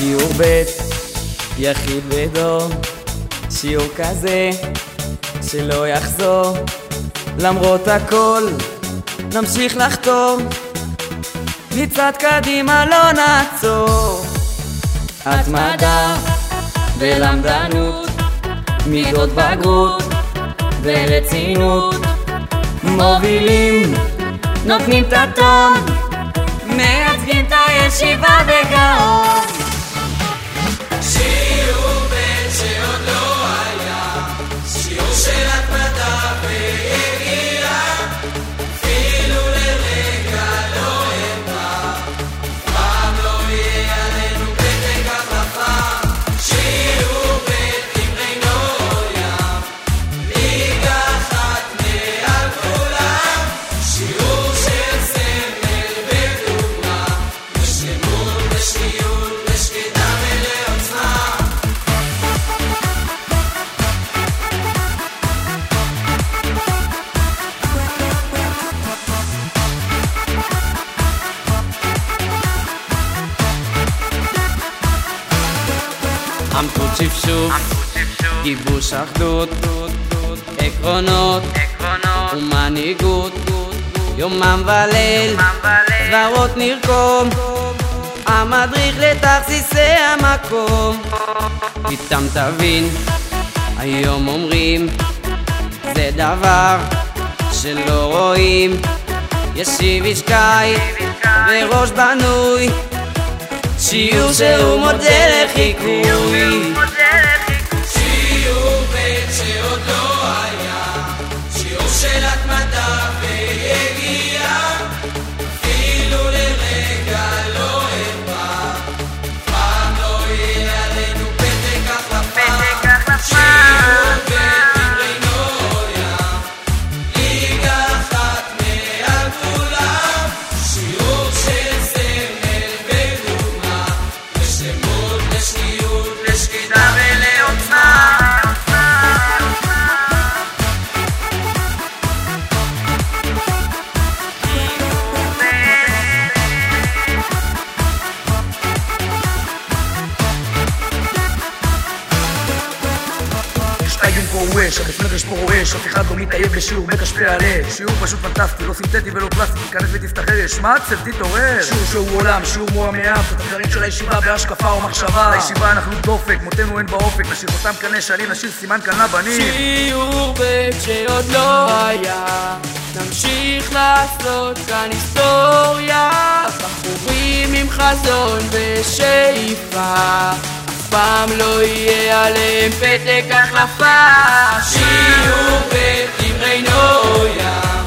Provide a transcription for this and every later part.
שיעור ב' יחיד בדור שיעור כזה שלא יחזור. למרות הכל נמשיך לחתור. מצעד קדימה לא נעצור. התמדה ולמדנות מידות בגרות ורצינות. מובילים נותנים את הטון מייצגים את הישיבה בגאון עמקות שפשוף, גיבוש אחדות, עקרונות ומנהיגות, יומם וליל, סברות נרקום, המדריך לתכסיסי המקום. איתם תבין, היום אומרים, זה דבר שלא רואים, ישיב ישקי וראש בנוי. שיעור שהוא מודל לחיקוי שטייגן פה אש, החפנר יש פה רועש, אף אחד לא מתעייף לשיעור על אש. שיעור פשוט פנטסטי, לא סינתטי ולא פלסטי, תיכנס ותפתח אש. מה צל, תתעורר. שיעור שהוא עולם, שיעור את הדברים של הישיבה בהשקפה או מחשבה. בישיבה אנחנו דופק, מותנו אין באופק, נשאיר אותם קנה שנים, נשאיר סימן כאן לבנים. שיעור ב' שעוד לא היה, נמשיך לעשות כאן היסטוריה. בחורים עם חזון ושאיפה, פעם לא יהיה עליהם פתק החלפה. שיעור ב' עם רינו ים,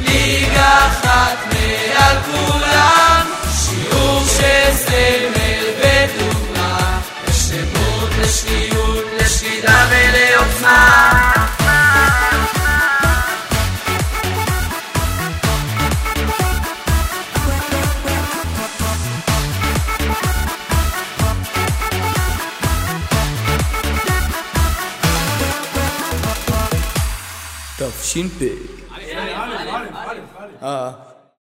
ליגה אחת מעל כולם, שיעור של סמל ודוגמה, לשלמות, לשניות, לשקידה ולעוצמה. Shinpei. Uh,